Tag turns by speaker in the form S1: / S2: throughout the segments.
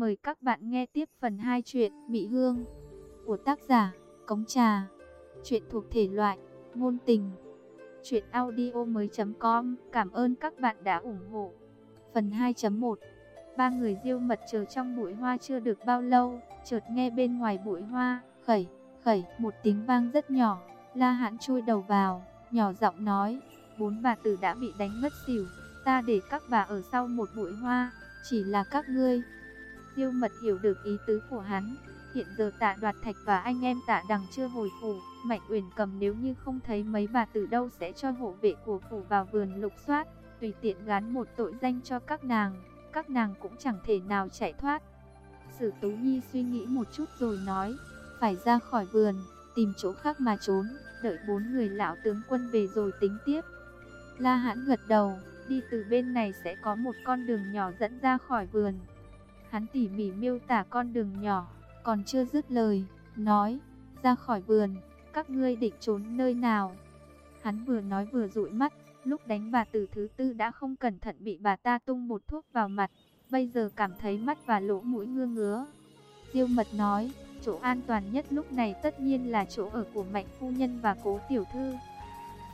S1: Mời các bạn nghe tiếp phần 2 chuyện Mị Hương của tác giả Cống Trà. Chuyện thuộc thể loại ngôn tình. Chuyện audio mới.com Cảm ơn các bạn đã ủng hộ. Phần 2.1 Ba người diêu mật chờ trong bụi hoa chưa được bao lâu, chợt nghe bên ngoài bụi hoa, khẩy, khẩy, một tiếng vang rất nhỏ. La hãn chui đầu vào, nhỏ giọng nói, bốn bà tử đã bị đánh mất xỉu, ta để các bà ở sau một bụi hoa, chỉ là các ngươi. Diêu mật hiểu được ý tứ của hắn, hiện giờ tạ đoạt thạch và anh em tạ đằng chưa hồi phủ, Mạnh Uyển cầm nếu như không thấy mấy bà tử đâu sẽ cho hộ vệ của phủ vào vườn lục soát, tùy tiện gán một tội danh cho các nàng, các nàng cũng chẳng thể nào chạy thoát. Sử Tú Nhi suy nghĩ một chút rồi nói, phải ra khỏi vườn, tìm chỗ khác mà trốn, đợi bốn người lão tướng quân về rồi tính tiếp. La Hãn gật đầu, đi từ bên này sẽ có một con đường nhỏ dẫn ra khỏi vườn. Hắn tỉ mỉ miêu tả con đường nhỏ, còn chưa dứt lời, nói, ra khỏi vườn, các ngươi định trốn nơi nào. Hắn vừa nói vừa dụi mắt, lúc đánh bà tử thứ tư đã không cẩn thận bị bà ta tung một thuốc vào mặt, bây giờ cảm thấy mắt và lỗ mũi ngưa ngứa. Diêu mật nói, chỗ an toàn nhất lúc này tất nhiên là chỗ ở của mạnh phu nhân và cố tiểu thư.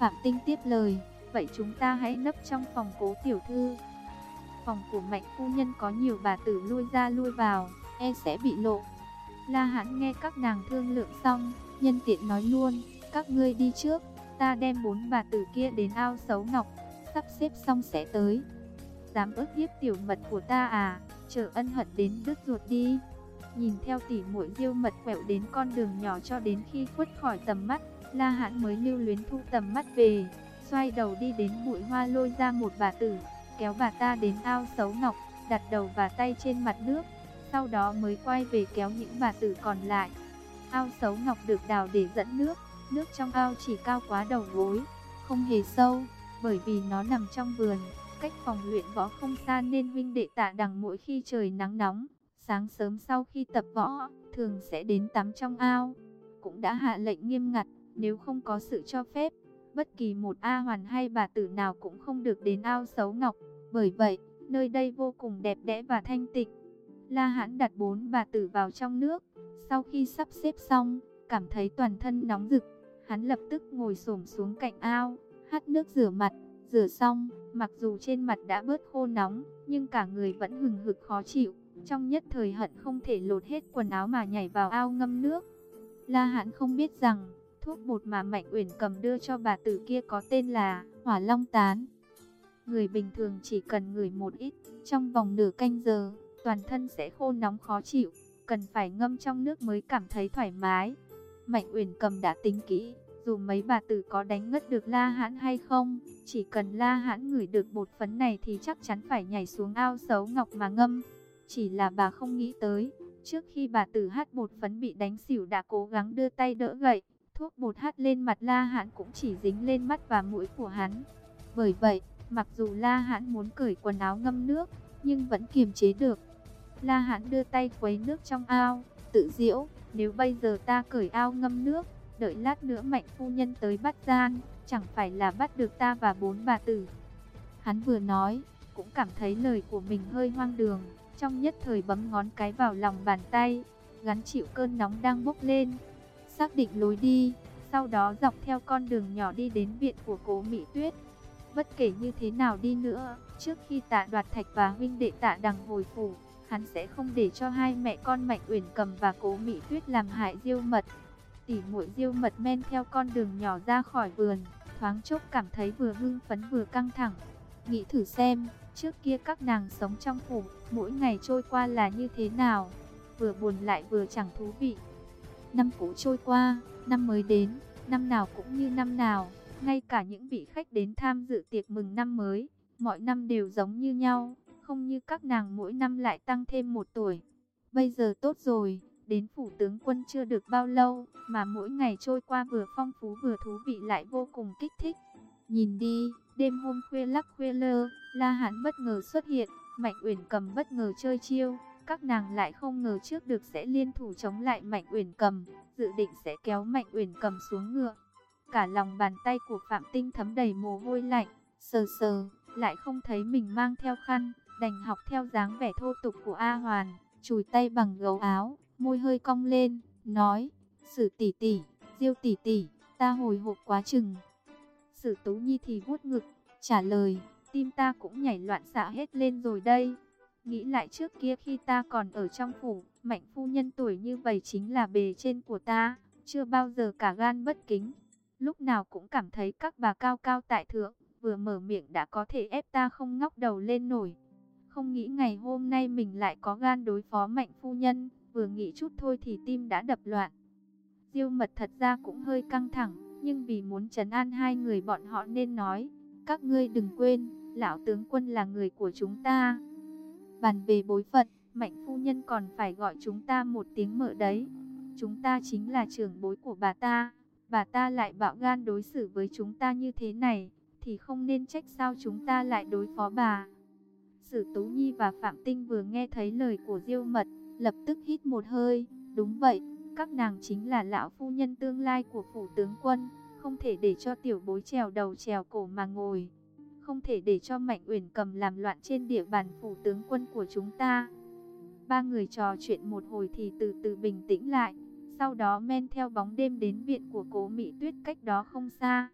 S1: Phạm Tinh tiếp lời, vậy chúng ta hãy nấp trong phòng cố tiểu thư. Phòng của mạnh phu nhân có nhiều bà tử lui ra lui vào, e sẽ bị lộ. La Hãn nghe các nàng thương lượng xong, nhân tiện nói luôn, các ngươi đi trước, ta đem bốn bà tử kia đến ao xấu ngọc, sắp xếp xong sẽ tới. Dám ức hiếp tiểu mật của ta à, chờ ân hận đến đứt ruột đi. Nhìn theo tỉ muội diêu mật quẹo đến con đường nhỏ cho đến khi khuất khỏi tầm mắt, La Hãn mới lưu luyến thu tầm mắt về, xoay đầu đi đến bụi hoa lôi ra một bà tử, kéo bà ta đến ao xấu ngọc, đặt đầu và tay trên mặt nước, sau đó mới quay về kéo những bà tử còn lại. Ao xấu ngọc được đào để dẫn nước, nước trong ao chỉ cao quá đầu gối, không hề sâu, bởi vì nó nằm trong vườn, cách phòng luyện võ không xa nên huynh đệ tạ đằng mỗi khi trời nắng nóng, sáng sớm sau khi tập võ, thường sẽ đến tắm trong ao. Cũng đã hạ lệnh nghiêm ngặt, nếu không có sự cho phép, bất kỳ một A hoàn hay bà tử nào cũng không được đến ao xấu ngọc. Bởi vậy, nơi đây vô cùng đẹp đẽ và thanh tịnh. La Hãn đặt bốn bà tử vào trong nước. Sau khi sắp xếp xong, cảm thấy toàn thân nóng rực, hắn lập tức ngồi xổm xuống cạnh ao, hắt nước rửa mặt. Rửa xong, mặc dù trên mặt đã bớt khô nóng, nhưng cả người vẫn hừng hực khó chịu. Trong nhất thời hận không thể lột hết quần áo mà nhảy vào ao ngâm nước. La Hãn không biết rằng, thuốc bột mà Mạnh Uyển cầm đưa cho bà tử kia có tên là Hỏa Long Tán. Người bình thường chỉ cần ngửi một ít, trong vòng nửa canh giờ, toàn thân sẽ khô nóng khó chịu, cần phải ngâm trong nước mới cảm thấy thoải mái. Mạnh Uyển cầm đã tính kỹ, dù mấy bà tử có đánh ngất được La Hãn hay không, chỉ cần La Hãn ngửi được bột phấn này thì chắc chắn phải nhảy xuống ao xấu ngọc mà ngâm. Chỉ là bà không nghĩ tới, trước khi bà tử hát bột phấn bị đánh xỉu đã cố gắng đưa tay đỡ gậy, thuốc bột hát lên mặt La Hãn cũng chỉ dính lên mắt và mũi của hắn. Bởi vậy, mặc dù La Hãn muốn cởi quần áo ngâm nước, nhưng vẫn kiềm chế được. La Hãn đưa tay quấy nước trong ao, tự diễu, nếu bây giờ ta cởi ao ngâm nước, đợi lát nữa mạnh phu nhân tới bắt gian, chẳng phải là bắt được ta và bốn bà tử. Hắn vừa nói, cũng cảm thấy lời của mình hơi hoang đường, trong nhất thời bấm ngón cái vào lòng bàn tay, gắn chịu cơn nóng đang bốc lên. Xác định lối đi, sau đó dọc theo con đường nhỏ đi đến viện của cố Mỹ Tuyết. Bất kể như thế nào đi nữa, trước khi tạ đoạt thạch và huynh đệ tạ đằng hồi phủ, hắn sẽ không để cho hai mẹ con Mạnh Uyển Cầm và Cố Mỹ Tuyết làm hại Diêu Mật. Tỷ muội Diêu Mật men theo con đường nhỏ ra khỏi vườn, thoáng chốc cảm thấy vừa hưng phấn vừa căng thẳng. Nghĩ thử xem, trước kia các nàng sống trong phủ, mỗi ngày trôi qua là như thế nào, vừa buồn lại vừa chẳng thú vị. Năm cũ trôi qua, năm mới đến, năm nào cũng như năm nào, ngay cả những vị khách đến tham dự tiệc mừng năm mới, mọi năm đều giống như nhau không như các nàng mỗi năm lại tăng thêm một tuổi. Bây giờ tốt rồi, đến phủ tướng quân chưa được bao lâu, mà mỗi ngày trôi qua vừa phong phú vừa thú vị lại vô cùng kích thích. Nhìn đi, đêm hôm khuya lắc khuya lơ, La Hán bất ngờ xuất hiện, Mạnh Uyển Cầm bất ngờ chơi chiêu, các nàng lại không ngờ trước được sẽ liên thủ chống lại Mạnh Uyển Cầm, dự định sẽ kéo Mạnh Uyển Cầm xuống ngựa. Cả lòng bàn tay của Phạm Tinh thấm đầy mồ hôi lạnh, sờ sờ, lại không thấy mình mang theo khăn, đành học theo dáng vẻ thô tục của A Hoàn, chùi tay bằng gấu áo, môi hơi cong lên, nói, Sử tỷ tỷ, Diêu tỷ tỷ, ta hồi hộp quá chừng. Sử Tú Nhi thì vuốt ngực, trả lời, tim ta cũng nhảy loạn xạ hết lên rồi đây. Nghĩ lại trước kia khi ta còn ở trong phủ, mạnh phu nhân tuổi như vậy chính là bề trên của ta, chưa bao giờ cả gan bất kính. Lúc nào cũng cảm thấy các bà cao cao tại thượng, vừa mở miệng đã có thể ép ta không ngóc đầu lên nổi. Không nghĩ ngày hôm nay mình lại có gan đối phó mạnh phu nhân, vừa nghĩ chút thôi thì tim đã đập loạn. Diêu mật thật ra cũng hơi căng thẳng, nhưng vì muốn trấn an hai người bọn họ nên nói, các ngươi đừng quên, lão tướng quân là người của chúng ta. Bàn về bối phận, mạnh phu nhân còn phải gọi chúng ta một tiếng mợ đấy. Chúng ta chính là trưởng bối của bà ta, bà ta lại bạo gan đối xử với chúng ta như thế này, thì không nên trách sao chúng ta lại đối phó bà. Sử Tú Nhi và Phạm Tinh vừa nghe thấy lời của Diêu Mật, lập tức hít một hơi, đúng vậy, các nàng chính là lão phu nhân tương lai của phủ tướng quân, không thể để cho tiểu bối trèo đầu trèo cổ mà ngồi. Không thể để cho Mạnh Uyển cầm làm loạn trên địa bàn phủ tướng quân của chúng ta. Ba người trò chuyện một hồi thì từ từ bình tĩnh lại, sau đó men theo bóng đêm đến viện của cố Mỹ Tuyết cách đó không xa.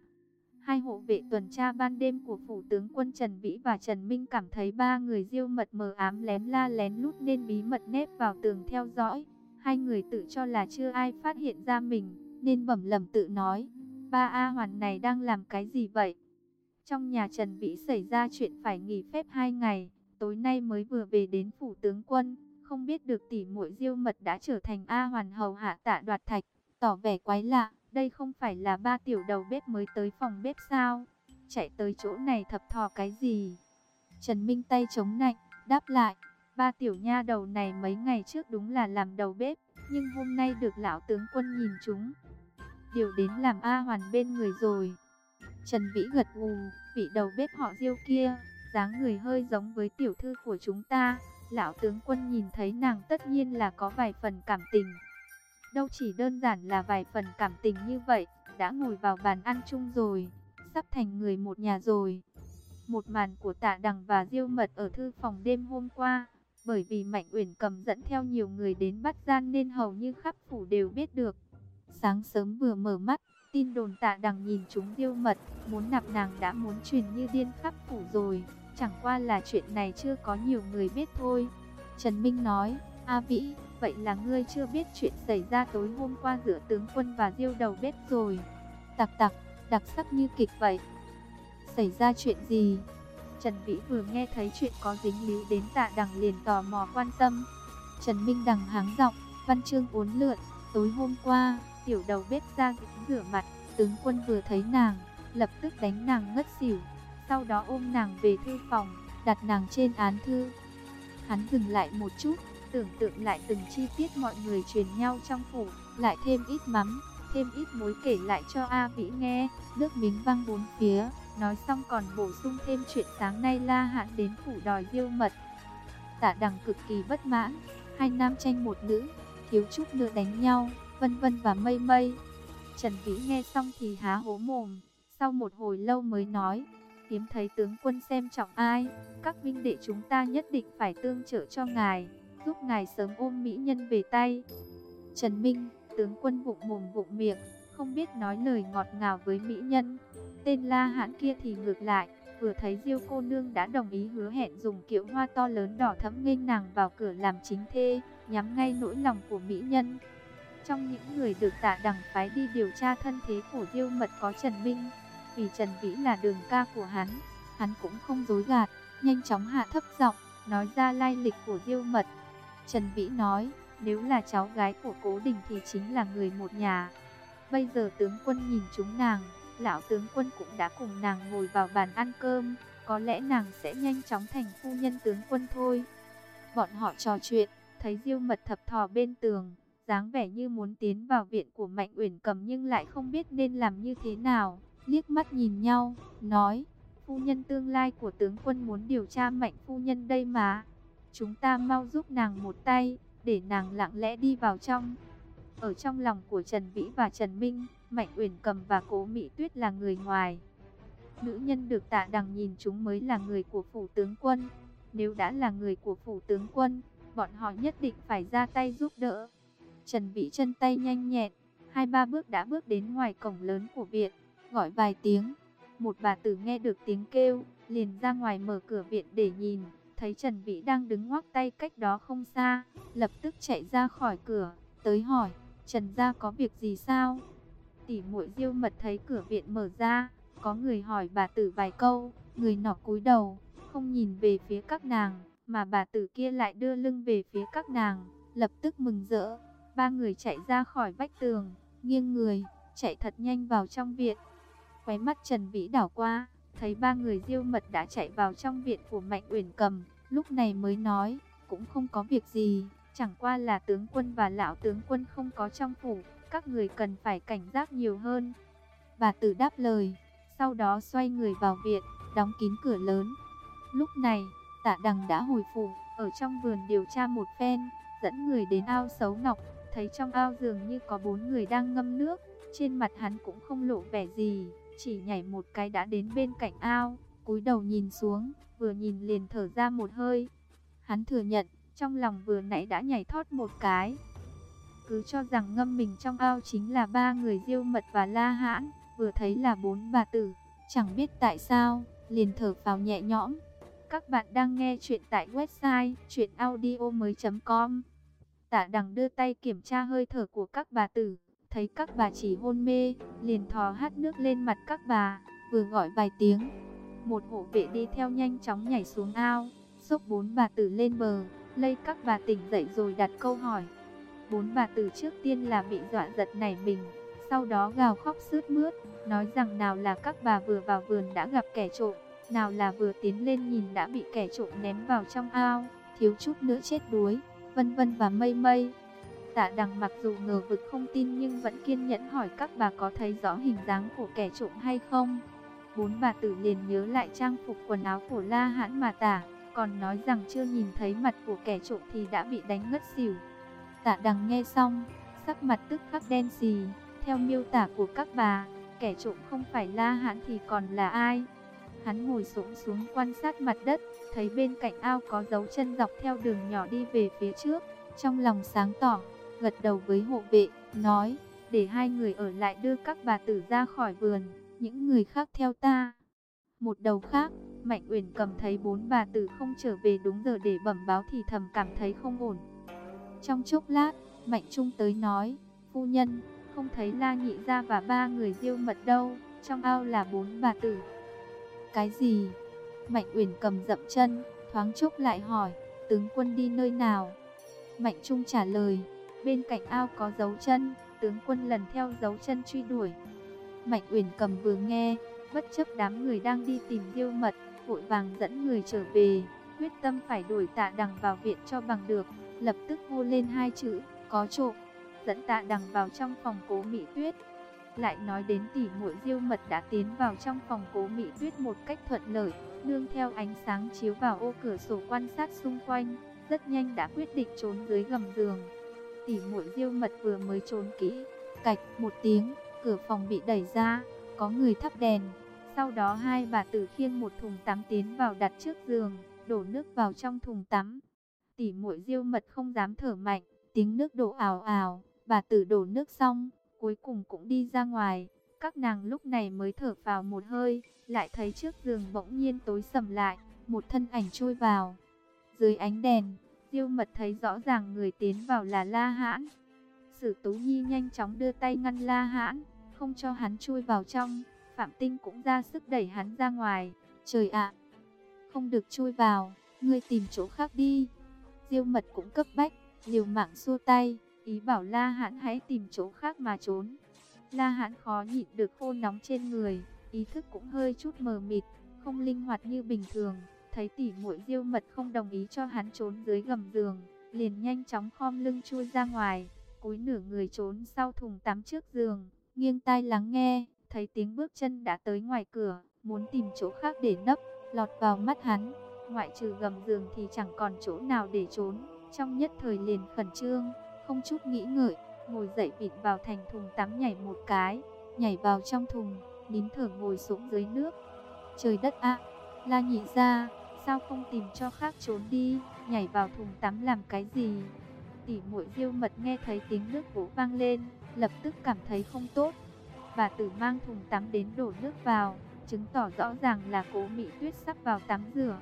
S1: Hai hộ vệ tuần tra ban đêm của phủ tướng quân Trần Vĩ và Trần Minh cảm thấy ba người diêu mật mờ ám lén la lén lút nên bí mật nép vào tường theo dõi. Hai người tự cho là chưa ai phát hiện ra mình, nên bẩm lầm tự nói, ba A Hoàn này đang làm cái gì vậy? Trong nhà Trần Vĩ xảy ra chuyện phải nghỉ phép hai ngày, tối nay mới vừa về đến phủ tướng quân, không biết được tỷ muội diêu mật đã trở thành A Hoàn hầu hạ tạ đoạt thạch, tỏ vẻ quái lạ, đây không phải là ba tiểu đầu bếp mới tới phòng bếp sao? Chạy tới chỗ này thập thò cái gì? Trần Minh tay chống nạnh, đáp lại, ba tiểu nha đầu này mấy ngày trước đúng là làm đầu bếp, nhưng hôm nay được lão tướng quân nhìn chúng. Điều đến làm A Hoàn bên người rồi. Trần Vĩ gật gù, vị đầu bếp họ diêu kia, dáng người hơi giống với tiểu thư của chúng ta. Lão tướng quân nhìn thấy nàng tất nhiên là có vài phần cảm tình. Đâu chỉ đơn giản là vài phần cảm tình như vậy, đã ngồi vào bàn ăn chung rồi, sắp thành người một nhà rồi. Một màn của tạ đằng và diêu mật ở thư phòng đêm hôm qua, bởi vì Mạnh Uyển cầm dẫn theo nhiều người đến bắt gian nên hầu như khắp phủ đều biết được. Sáng sớm vừa mở mắt, tin đồn tạ đằng nhìn chúng diêu mật, muốn nạp nàng đã muốn truyền như điên khắp phủ rồi. Chẳng qua là chuyện này chưa có nhiều người biết thôi. Trần Minh nói, A Vĩ, vậy là ngươi chưa biết chuyện xảy ra tối hôm qua giữa tướng quân và diêu đầu bếp rồi. Tặc tặc, đặc sắc như kịch vậy. Xảy ra chuyện gì? Trần Vĩ vừa nghe thấy chuyện có dính líu đến tạ đằng liền tò mò quan tâm. Trần Minh đằng háng giọng, văn chương uốn lượn, tối hôm qua, tiểu đầu bếp ra rửa mặt, tướng quân vừa thấy nàng, lập tức đánh nàng ngất xỉu, sau đó ôm nàng về thư phòng, đặt nàng trên án thư. Hắn dừng lại một chút, tưởng tượng lại từng chi tiết mọi người truyền nhau trong phủ, lại thêm ít mắm, thêm ít muối kể lại cho A Vĩ nghe, nước miếng văng bốn phía, nói xong còn bổ sung thêm chuyện sáng nay La Hạn đến phủ đòi diêu mật. Tạ đằng cực kỳ bất mãn, hai nam tranh một nữ, thiếu chút nữa đánh nhau, vân vân và mây mây. Trần Vĩ nghe xong thì há hố mồm, sau một hồi lâu mới nói, hiếm thấy tướng quân xem trọng ai, các vinh đệ chúng ta nhất định phải tương trợ cho ngài, giúp ngài sớm ôm mỹ nhân về tay. Trần Minh, tướng quân vụng mồm vụng miệng, không biết nói lời ngọt ngào với mỹ nhân. Tên La Hãn kia thì ngược lại, vừa thấy Diêu cô nương đã đồng ý hứa hẹn dùng kiệu hoa to lớn đỏ thẫm nghênh nàng vào cửa làm chính thê, nhắm ngay nỗi lòng của mỹ nhân. Trong những người được tạ đằng phái đi điều tra thân thế của Diêu Mật có Trần Minh, vì Trần Vĩ là đường ca của hắn, hắn cũng không dối gạt, nhanh chóng hạ thấp giọng, nói ra lai lịch của Diêu Mật. Trần Vĩ nói, nếu là cháu gái của Cố Đình thì chính là người một nhà. Bây giờ tướng quân nhìn chúng nàng, lão tướng quân cũng đã cùng nàng ngồi vào bàn ăn cơm, có lẽ nàng sẽ nhanh chóng thành phu nhân tướng quân thôi. Bọn họ trò chuyện, thấy Diêu Mật thập thò bên tường, dáng vẻ như muốn tiến vào viện của Mạnh Uyển Cầm nhưng lại không biết nên làm như thế nào, liếc mắt nhìn nhau, nói: "Phu nhân tương lai của tướng quân muốn điều tra Mạnh phu nhân đây mà, chúng ta mau giúp nàng một tay." để nàng lặng lẽ đi vào trong. Ở trong lòng của Trần Vĩ và Trần Minh, Mạnh Uyển Cầm và Cố Mỹ Tuyết là người ngoài. Nữ nhân được tạ đằng nhìn chúng mới là người của phủ tướng quân. Nếu đã là người của phủ tướng quân, bọn họ nhất định phải ra tay giúp đỡ. Trần Vĩ chân tay nhanh nhẹn, hai ba bước đã bước đến ngoài cổng lớn của viện, gọi vài tiếng. Một bà tử nghe được tiếng kêu, liền ra ngoài mở cửa viện để nhìn, thấy Trần Vĩ đang đứng ngoắc tay cách đó không xa, lập tức chạy ra khỏi cửa, tới hỏi, Trần gia có việc gì sao? Tỷ muội Diêu Mật thấy cửa viện mở ra, có người hỏi bà tử vài câu, người nọ cúi đầu, không nhìn về phía các nàng, mà bà tử kia lại đưa lưng về phía các nàng, lập tức mừng rỡ. Ba người chạy ra khỏi vách tường, nghiêng người, chạy thật nhanh vào trong viện. quay mắt Trần Vĩ đảo qua, thấy ba người Diêu Mật đã chạy vào trong viện của Mạnh Uyển Cầm, lúc này mới nói, cũng không có việc gì, chẳng qua là tướng quân và lão tướng quân không có trong phủ, các người cần phải cảnh giác nhiều hơn. Bà tử đáp lời, sau đó xoay người vào viện, đóng kín cửa lớn. Lúc này, tạ đằng đã hồi phủ, ở trong vườn điều tra một phen, dẫn người đến ao xấu ngọc, thấy trong ao dường như có bốn người đang ngâm nước, trên mặt hắn cũng không lộ vẻ gì, chỉ nhảy một cái đã đến bên cạnh ao, cúi đầu nhìn xuống, vừa nhìn liền thở ra một hơi. Hắn thừa nhận, trong lòng vừa nãy đã nhảy thoát một cái. Cứ cho rằng ngâm mình trong ao chính là ba người diêu mật và la hãn, vừa thấy là bốn bà tử, chẳng biết tại sao, liền thở vào nhẹ nhõm. Các bạn đang nghe chuyện tại website chuyenaudio.com Tạ đằng đưa tay kiểm tra hơi thở của các bà tử, thấy các bà chỉ hôn mê, liền thò hát nước lên mặt các bà, vừa gọi vài tiếng. Một hộ vệ đi theo nhanh chóng nhảy xuống ao, xốc bốn bà tử lên bờ, lây các bà tỉnh dậy rồi đặt câu hỏi. Bốn bà tử trước tiên là bị dọa giật nảy mình, sau đó gào khóc sướt mướt, nói rằng nào là các bà vừa vào vườn đã gặp kẻ trộm, nào là vừa tiến lên nhìn đã bị kẻ trộm ném vào trong ao, thiếu chút nữa chết đuối, vân vân và mây mây. Tạ đằng mặc dù ngờ vực không tin nhưng vẫn kiên nhẫn hỏi các bà có thấy rõ hình dáng của kẻ trộm hay không. Bốn bà tử liền nhớ lại trang phục quần áo của La Hãn mà tả, còn nói rằng chưa nhìn thấy mặt của kẻ trộm thì đã bị đánh ngất xỉu. Tạ đằng nghe xong, sắc mặt tức khắc đen xì, theo miêu tả của các bà, kẻ trộm không phải La Hãn thì còn là ai? Hắn ngồi xổm xuống quan sát mặt đất, thấy bên cạnh ao có dấu chân dọc theo đường nhỏ đi về phía trước, trong lòng sáng tỏ, gật đầu với hộ vệ, nói, để hai người ở lại đưa các bà tử ra khỏi vườn, những người khác theo ta. Một đầu khác, Mạnh Uyển cầm thấy bốn bà tử không trở về đúng giờ để bẩm báo thì thầm cảm thấy không ổn. Trong chốc lát, Mạnh Trung tới nói, phu nhân, không thấy La Nhị Gia và ba người diêu mật đâu, trong ao là bốn bà tử. Cái gì? Mạnh Uyển cầm dậm chân, thoáng chốc lại hỏi, tướng quân đi nơi nào? Mạnh Trung trả lời, bên cạnh ao có dấu chân, tướng quân lần theo dấu chân truy đuổi. Mạnh Uyển cầm vừa nghe, bất chấp đám người đang đi tìm diêu mật, vội vàng dẫn người trở về, quyết tâm phải đuổi tạ đằng vào viện cho bằng được, lập tức hô lên hai chữ, có trộm, dẫn tạ đằng vào trong phòng cố Mỹ Tuyết. Lại nói đến tỷ muội diêu mật đã tiến vào trong phòng cố Mỹ Tuyết một cách thuận lợi, nương theo ánh sáng chiếu vào ô cửa sổ quan sát xung quanh, rất nhanh đã quyết định trốn dưới gầm giường. Tỷ muội diêu mật vừa mới trốn kỹ, cạch một tiếng, cửa phòng bị đẩy ra, có người thắp đèn. Sau đó hai bà tử khiêng một thùng tắm tiến vào đặt trước giường, đổ nước vào trong thùng tắm. Tỷ muội diêu mật không dám thở mạnh, tiếng nước đổ ào ào, bà tử đổ nước xong, cuối cùng cũng đi ra ngoài. Các nàng lúc này mới thở vào một hơi, lại thấy trước giường bỗng nhiên tối sầm lại, một thân ảnh trôi vào. Dưới ánh đèn, Diêu Mật thấy rõ ràng người tiến vào là La Hãn. Sử Tú Nhi nhanh chóng đưa tay ngăn La Hãn, không cho hắn chui vào trong. Phạm Tinh cũng ra sức đẩy hắn ra ngoài. Trời ạ, không được chui vào, ngươi tìm chỗ khác đi. Diêu Mật cũng cấp bách, liều mạng xua tay, ý bảo La Hãn hãy tìm chỗ khác mà trốn. La Hãn khó nhịn được khô nóng trên người, ý thức cũng hơi chút mờ mịt, không linh hoạt như bình thường. Thấy tỷ muội Diêu Mật không đồng ý cho hắn trốn dưới gầm giường, liền nhanh chóng khom lưng chui ra ngoài, cúi nửa người trốn sau thùng tắm trước giường, nghiêng tai lắng nghe, thấy tiếng bước chân đã tới ngoài cửa, muốn tìm chỗ khác để nấp, lọt vào mắt hắn. Ngoại trừ gầm giường thì chẳng còn chỗ nào để trốn, trong nhất thời liền khẩn trương, không chút nghĩ ngợi, ngồi dậy vịn vào thành thùng tắm nhảy một cái, nhảy vào trong thùng, nín thở ngồi xuống dưới nước. Trời đất ạ, La nhị ra, sao không tìm cho khác trốn đi, nhảy vào thùng tắm làm cái gì? Tỷ muội Diêu Mật nghe thấy tiếng nước vỗ vang lên, lập tức cảm thấy không tốt. Bà tử mang thùng tắm đến đổ nước vào, chứng tỏ rõ ràng là Cố Mỹ Tuyết sắp vào tắm rửa.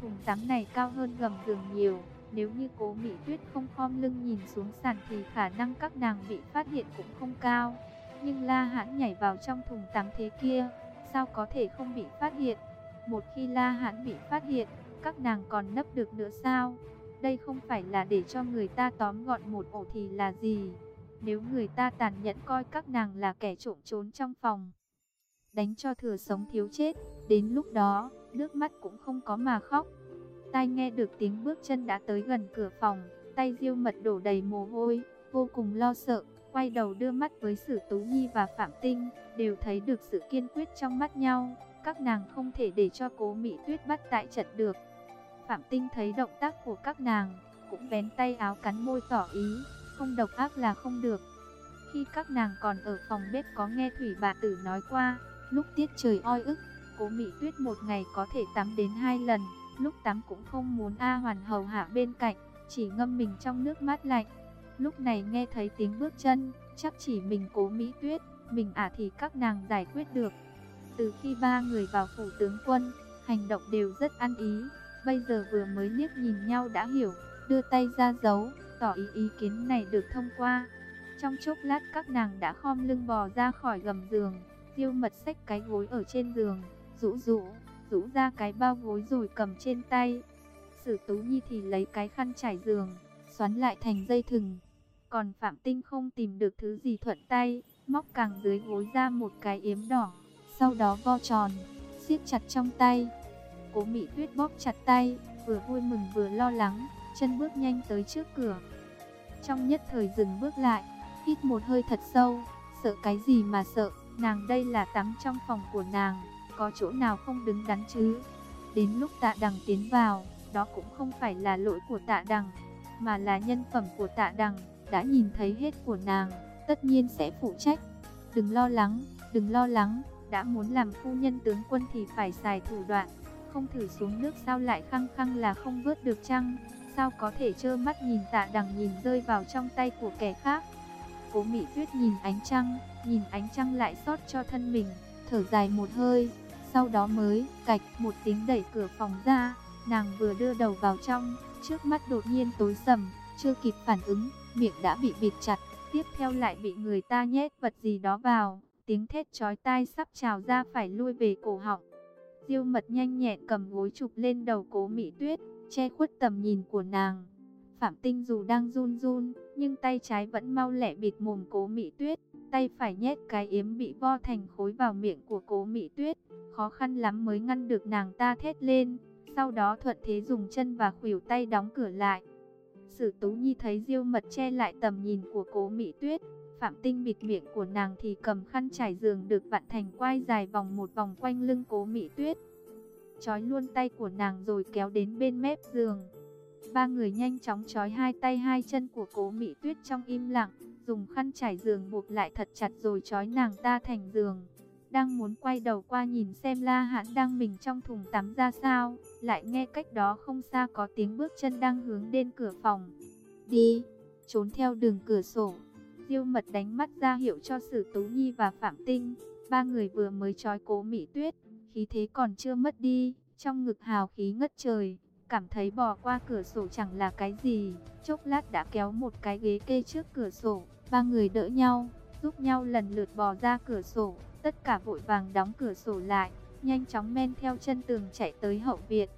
S1: Thùng tắm này cao hơn gầm giường nhiều, nếu như Cố Mỹ Tuyết không khom lưng nhìn xuống sàn thì khả năng các nàng bị phát hiện cũng không cao. Nhưng La Hãn nhảy vào trong thùng tắm thế kia, sao có thể không bị phát hiện? Một khi La Hãn bị phát hiện, các nàng còn nấp được nữa sao? Đây không phải là để cho người ta tóm gọn một ổ thì là gì? Nếu người ta tàn nhẫn coi các nàng là kẻ trộm trốn trong phòng, đánh cho thừa sống thiếu chết, đến lúc đó, nước mắt cũng không có mà khóc. Tai nghe được tiếng bước chân đã tới gần cửa phòng, tay Diêu Mật đổ đầy mồ hôi, vô cùng lo sợ, quay đầu đưa mắt với Sử Tú Nhi và Phạm Tinh, đều thấy được sự kiên quyết trong mắt nhau, các nàng không thể để cho Cố Mỹ Tuyết bắt tại trận được. Phạm Tinh thấy động tác của các nàng, cũng vén tay áo cắn môi tỏ ý, không độc ác là không được. Khi các nàng còn ở phòng bếp có nghe Thủy bà tử nói qua, lúc tiết trời oi ức, Cố Mỹ Tuyết một ngày có thể tắm đến hai lần, lúc tắm cũng không muốn A Hoàn hầu hạ bên cạnh, chỉ ngâm mình trong nước mát lạnh. Lúc này nghe thấy tiếng bước chân, chắc chỉ mình Cố Mỹ Tuyết, mình ả thì các nàng giải quyết được. Từ khi ba người vào phủ tướng quân, hành động đều rất ăn ý, bây giờ vừa mới liếc nhìn nhau đã hiểu, đưa tay ra giấu, tỏ ý ý kiến này được thông qua. Trong chốc lát các nàng đã khom lưng bò ra khỏi gầm giường, diêu mật xách cái gối ở trên giường, rũ rũ, rũ ra cái bao gối rồi cầm trên tay. Sử Tú Nhi thì lấy cái khăn trải giường, xoắn lại thành dây thừng. Còn Phạm Tinh không tìm được thứ gì thuận tay, móc càng dưới gối ra một cái yếm đỏ, sau đó vo tròn, siết chặt trong tay. Cố Mỹ Tuyết bóp chặt tay, vừa vui mừng vừa lo lắng, chân bước nhanh tới trước cửa. Trong nhất thời dừng bước lại, hít một hơi thật sâu, sợ cái gì mà sợ, nàng đây là tắm trong phòng của nàng, có chỗ nào không đứng đắn chứ. Đến lúc tạ đằng tiến vào, đó cũng không phải là lỗi của tạ đằng, mà là nhân phẩm của tạ đằng, đã nhìn thấy hết của nàng, tất nhiên sẽ phụ trách. Đừng lo lắng, đừng lo lắng, đã muốn làm phu nhân tướng quân thì phải xài thủ đoạn, không thử xuống nước sao lại khăng khăng là không vớt được chăng? Sao có thể trơ mắt nhìn tạ đằng nhìn rơi vào trong tay của kẻ khác? Cố Mỹ Tuyết nhìn ánh trăng, nhìn ánh trăng lại sót cho thân mình, thở dài một hơi, sau đó mới cạch một tiếng đẩy cửa phòng ra, nàng vừa đưa đầu vào trong, trước mắt đột nhiên tối sầm, chưa kịp phản ứng, miệng đã bị bịt chặt, tiếp theo lại bị người ta nhét vật gì đó vào, tiếng thét chói tai sắp trào ra phải lui về cổ họng. Diêu mật nhanh nhẹn cầm gối chụp lên đầu cố Mỹ Tuyết, che khuất tầm nhìn của nàng. Phạm Tinh dù đang run run, nhưng tay trái vẫn mau lẹ bịt mồm cố Mỹ Tuyết, tay phải nhét cái yếm bị vo thành khối vào miệng của cố Mỹ Tuyết, khó khăn lắm mới ngăn được nàng ta thét lên, sau đó thuận thế dùng chân và khuỷu tay đóng cửa lại. Sử Tú Nhi thấy Diêu Mật che lại tầm nhìn của cố Mỹ Tuyết, Phạm Tinh bịt miệng của nàng thì cầm khăn trải giường được vặn thành quai dài vòng một vòng quanh lưng cố Mỹ Tuyết. Chói luôn tay của nàng rồi kéo đến bên mép giường. Ba người nhanh chóng trói hai tay hai chân của cố Mỹ Tuyết trong im lặng, dùng khăn trải giường buộc lại thật chặt rồi trói nàng ta thành giường. Đang muốn quay đầu qua nhìn xem La Hãn đang mình trong thùng tắm ra sao, lại nghe cách đó không xa có tiếng bước chân đang hướng đến cửa phòng. Đi, trốn theo đường cửa sổ. Diêu mật đánh mắt ra hiệu cho Sử Tú Nhi và Phạm Tinh. Ba người vừa mới trói cố Mỹ Tuyết, khí thế còn chưa mất đi, trong ngực hào khí ngất trời. Cảm thấy bò qua cửa sổ chẳng là cái gì, chốc lát đã kéo một cái ghế kê trước cửa sổ. Ba người đỡ nhau, giúp nhau lần lượt bò ra cửa sổ, tất cả vội vàng đóng cửa sổ lại, nhanh chóng men theo chân tường chạy tới hậu viện.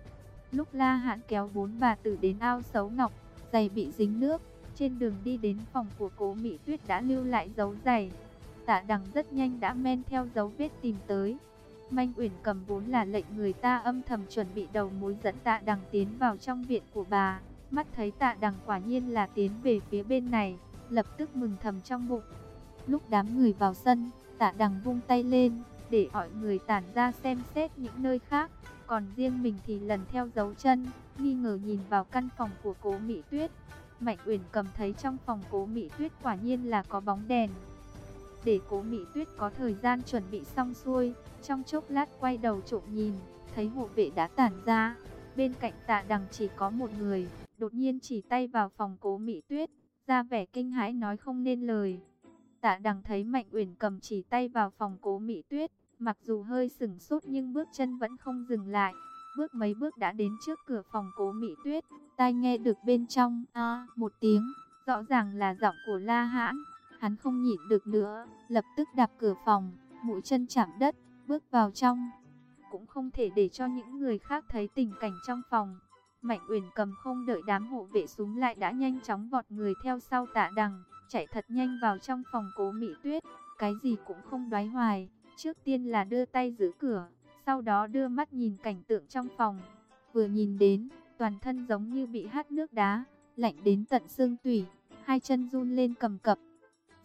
S1: Lúc La Hãn kéo bốn bà tử đến ao xấu ngọc, giày bị dính nước, trên đường đi đến phòng của cố Mỹ Tuyết đã lưu lại dấu giày. Tạ đằng rất nhanh đã men theo dấu vết tìm tới. Manh Uyển cầm vốn là lệnh người ta âm thầm chuẩn bị đầu mối dẫn tạ đằng tiến vào trong viện của bà. Mắt thấy tạ đằng quả nhiên là tiến về phía bên này, lập tức mừng thầm trong bụng. Lúc đám người vào sân, tạ đằng vung tay lên, để mọi người tản ra xem xét những nơi khác. Còn riêng mình thì lần theo dấu chân, nghi ngờ nhìn vào căn phòng của cố Mỹ Tuyết. Mạnh Uyển cầm thấy trong phòng cố Mỹ Tuyết quả nhiên là có bóng đèn. Để cố Mỹ Tuyết có thời gian chuẩn bị xong xuôi, trong chốc lát quay đầu trộm nhìn, thấy hộ vệ đã tản ra. Bên cạnh tạ đằng chỉ có một người, đột nhiên chỉ tay vào phòng cố Mỹ Tuyết, ra vẻ kinh hãi nói không nên lời. Tạ đằng thấy Mạnh Uyển cầm chỉ tay vào phòng cố Mỹ Tuyết, mặc dù hơi sừng sốt nhưng bước chân vẫn không dừng lại. Bước mấy bước đã đến trước cửa phòng cố Mỹ Tuyết, tai nghe được bên trong, a một tiếng, rõ ràng là giọng của La Hãn. Hắn không nhịn được nữa, lập tức đạp cửa phòng, mũi chân chạm đất, bước vào trong. Cũng không thể để cho những người khác thấy tình cảnh trong phòng. Mạnh Uyển cầm không đợi đám hộ vệ súng lại đã nhanh chóng vọt người theo sau tạ đằng, chạy thật nhanh vào trong phòng cố Mỹ Tuyết, cái gì cũng không đoái hoài, trước tiên là đưa tay giữ cửa, sau đó đưa mắt nhìn cảnh tượng trong phòng. Vừa nhìn đến, toàn thân giống như bị hát nước đá, lạnh đến tận xương tủy, hai chân run lên cầm cập.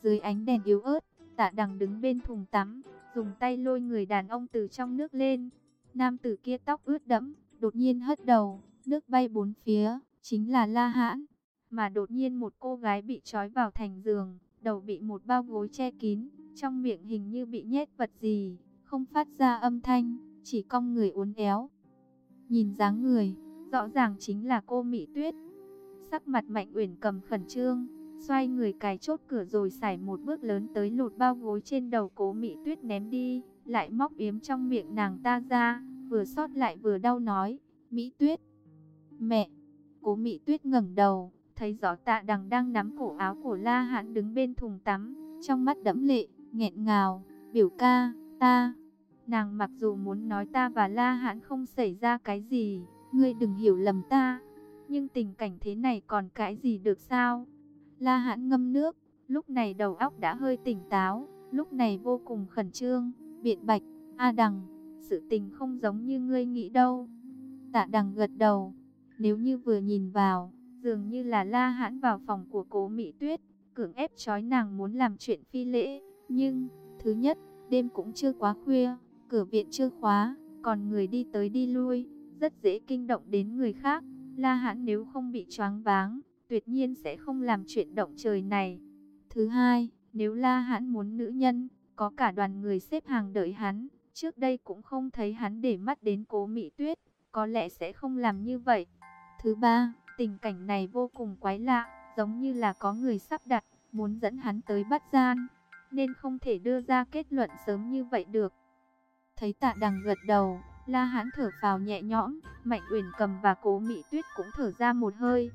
S1: Dưới ánh đèn yếu ớt, tạ đằng đứng bên thùng tắm, dùng tay lôi người đàn ông từ trong nước lên. Nam tử kia tóc ướt đẫm, đột nhiên hất đầu, nước bay bốn phía, chính là La Hãn. Mà đột nhiên một cô gái bị trói vào thành giường, đầu bị một bao gối che kín, trong miệng hình như bị nhét vật gì, không phát ra âm thanh, chỉ cong người uốn éo. Nhìn dáng người, rõ ràng chính là cô Mỹ Tuyết. Sắc mặt Mạnh Uyển cầm khẩn trương, xoay người cài chốt cửa rồi xài một bước lớn tới lột bao gối trên đầu cố Mỹ Tuyết ném đi, lại móc yếm trong miệng nàng ta ra, vừa xót lại vừa đau nói, Mỹ Tuyết, mẹ, cố Mỹ Tuyết ngẩng đầu, thấy rõ tạ đằng đang nắm cổ áo của La Hãn đứng bên thùng tắm, trong mắt đẫm lệ, nghẹn ngào, biểu ca, ta, nàng mặc dù muốn nói ta và La Hãn không xảy ra cái gì, ngươi đừng hiểu lầm ta, nhưng tình cảnh thế này còn cãi gì được sao? La Hãn ngâm nước, lúc này đầu óc đã hơi tỉnh táo, lúc này vô cùng khẩn trương, biện bạch, A Đằng, sự tình không giống như ngươi nghĩ đâu. Tạ Đằng gật đầu, nếu như vừa nhìn vào, dường như là La Hãn vào phòng của cố Mỹ Tuyết, cưỡng ép trói nàng muốn làm chuyện phi lễ, nhưng, thứ nhất, đêm cũng chưa quá khuya, cửa viện chưa khóa, còn người đi tới đi lui, rất dễ kinh động đến người khác. La Hãn nếu không bị choáng váng, tuyệt nhiên sẽ không làm chuyện động trời này. Thứ hai, nếu La Hãn muốn nữ nhân, có cả đoàn người xếp hàng đợi hắn, trước đây cũng không thấy hắn để mắt đến cố Mỹ Tuyết, có lẽ sẽ không làm như vậy. Thứ ba, tình cảnh này vô cùng quái lạ, giống như là có người sắp đặt, muốn dẫn hắn tới bắt gian, nên không thể đưa ra kết luận sớm như vậy được. Thấy tạ đằng gật đầu, La Hãn thở phào nhẹ nhõm, Mạnh Uyển Cầm và Cố Mỹ Tuyết cũng thở ra một hơi,